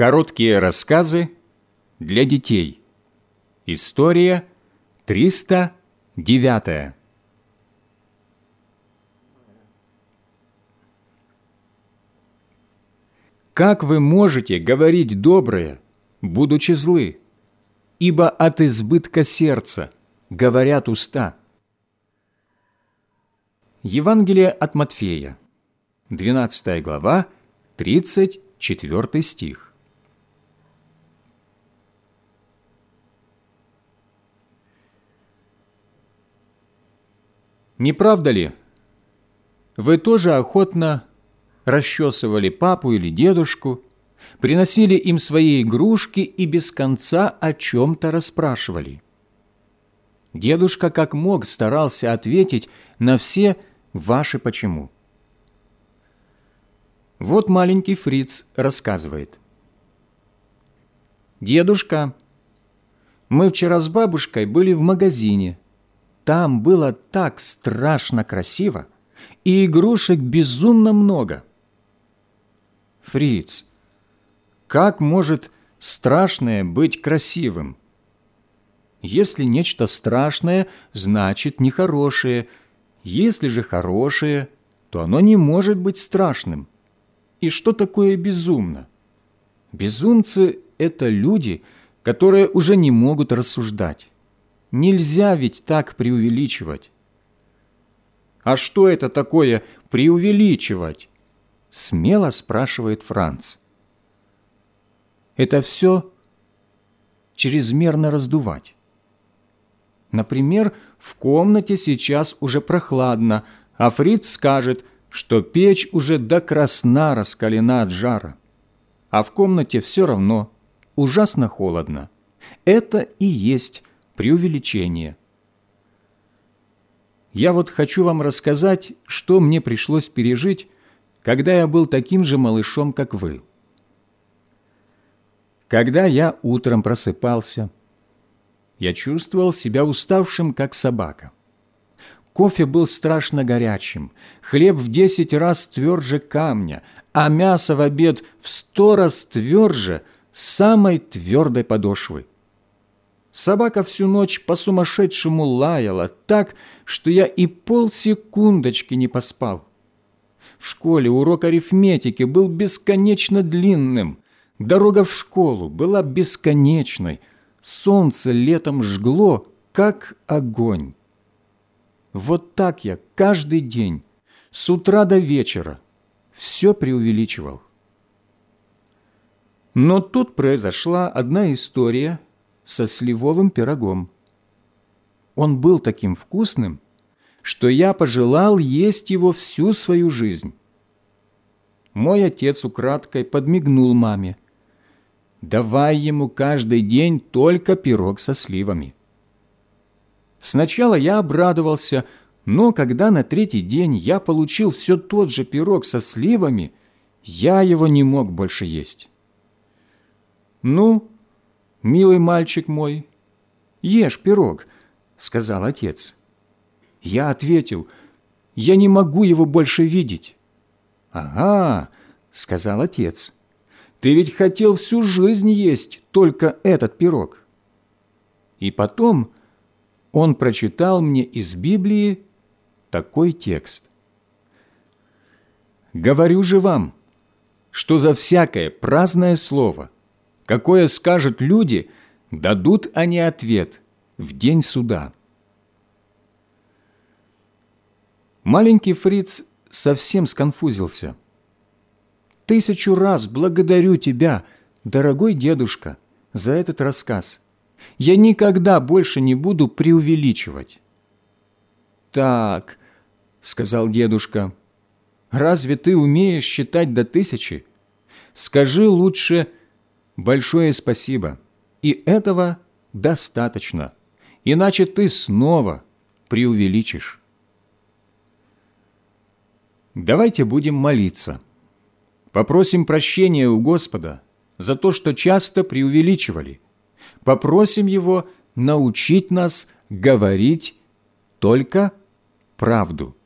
Короткие рассказы для детей. История 309. Как вы можете говорить доброе, будучи злы? Ибо от избытка сердца говорят уста. Евангелие от Матфея, 12 глава, 34 стих. Не правда ли? Вы тоже охотно расчесывали папу или дедушку, приносили им свои игрушки и без конца о чем-то расспрашивали. Дедушка как мог старался ответить на все ваши «почему». Вот маленький фриц рассказывает. «Дедушка, мы вчера с бабушкой были в магазине – там было так страшно красиво, и игрушек безумно много. Фриц, как может страшное быть красивым? Если нечто страшное, значит нехорошее. Если же хорошее, то оно не может быть страшным. И что такое безумно? Безумцы – это люди, которые уже не могут рассуждать. Нельзя ведь так преувеличивать. «А что это такое преувеличивать?» Смело спрашивает Франц. Это все чрезмерно раздувать. Например, в комнате сейчас уже прохладно, а Фриц скажет, что печь уже до красна раскалена от жара. А в комнате все равно ужасно холодно. Это и есть преувеличение. Я вот хочу вам рассказать, что мне пришлось пережить, когда я был таким же малышом, как вы. Когда я утром просыпался, я чувствовал себя уставшим, как собака. Кофе был страшно горячим, хлеб в десять раз тверже камня, а мясо в обед в сто раз тверже самой твердой подошвы. Собака всю ночь по-сумасшедшему лаяла так, что я и полсекундочки не поспал. В школе урок арифметики был бесконечно длинным. Дорога в школу была бесконечной. Солнце летом жгло, как огонь. Вот так я каждый день, с утра до вечера, все преувеличивал. Но тут произошла одна история – со сливовым пирогом. Он был таким вкусным, что я пожелал есть его всю свою жизнь. Мой отец украдкой подмигнул маме. «Давай ему каждый день только пирог со сливами». Сначала я обрадовался, но когда на третий день я получил все тот же пирог со сливами, я его не мог больше есть. «Ну, «Милый мальчик мой, ешь пирог», — сказал отец. Я ответил, «Я не могу его больше видеть». «Ага», — сказал отец, «ты ведь хотел всю жизнь есть только этот пирог». И потом он прочитал мне из Библии такой текст. «Говорю же вам, что за всякое праздное слово — какое скажут люди, дадут они ответ в день суда. Маленький фриц совсем сконфузился. «Тысячу раз благодарю тебя, дорогой дедушка, за этот рассказ. Я никогда больше не буду преувеличивать». «Так», — сказал дедушка, — «разве ты умеешь считать до тысячи? Скажи лучше большое спасибо, и этого достаточно, иначе ты снова преувеличишь. Давайте будем молиться. Попросим прощения у Господа за то, что часто преувеличивали. Попросим Его научить нас говорить только правду.